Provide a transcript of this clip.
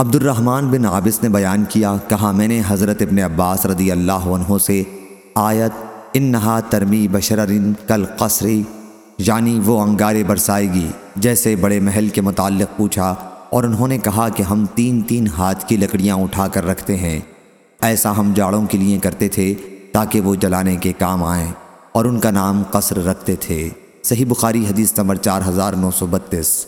عبد الرحمن بن عابس نے بیان کیا، کہا، میں نے حضرت ابن عباس رضی اللہ عنہ سے آیت، انہا ترمی بشررن کل قصری یعنی وہ انگارے برسائے گی، جیسے بڑے محل کے متعلق پوچھا، اور انہوں نے کہا کہ ہم تین تین ہاتھ کی لکڑیاں اٹھا کر رکھتے ہیں۔ ایسا ہم جاڑوں کے لیے کرتے تھے تاکہ وہ جلانے کے کام آئیں، اور ان کا نام قصر رکھتے تھے۔ صحیح بخاری حدیث نمبر چار ہزار نو سو بتیس۔